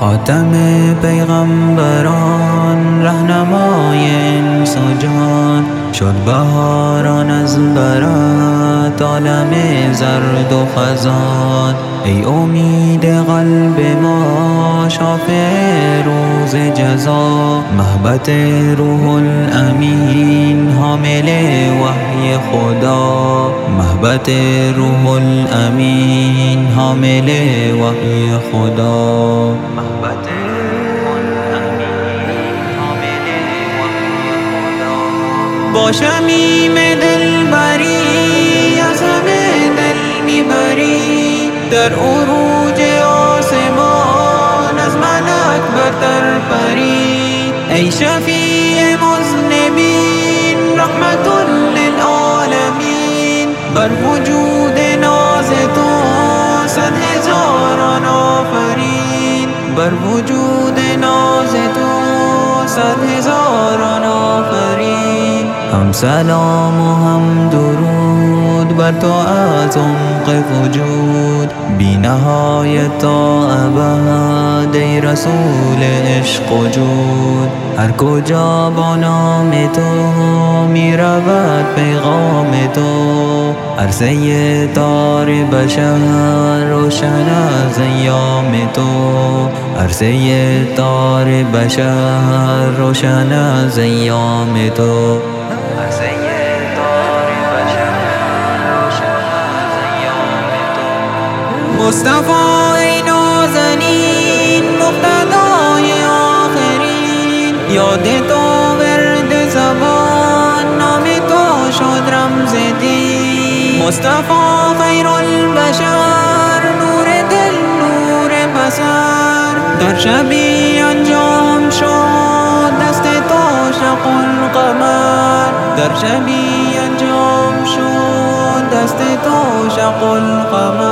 خاتم پیغمبران رهنمای انس و جان شد بهاران از برات عالم زرد و خزان. ای امید قلب ما شافع روز جزا. محبت روح محبت روح الامین حامل وحی خدا. محبت با شمیم دلبری از همه دل می‌بری. در عروج آسمان از ملک برتر پری. ای شفیع للعالمین بر وجود ناز تو صد هزاران آفرین. بر وجود ناز تو صد هزاران آفرین. هم سلام و هم درود بر تو از عمق وجود. بی نهایت تا ابد. ای رسول عشق و جود. هر کجا با نام تو می رود پیغام تو. عرصه تار بشر روشن از ایام تو. عرصه تار بشر روشن از ایام تو. مصطفی مقتدای آخرین. یاد تو ورد زبان نام تو شد رمز دین. مصطفی خیر البشر نور دل نور بسر در شبی انجام شد دست تو شق القمر. در شبی انجام شد دست تو شق القمر.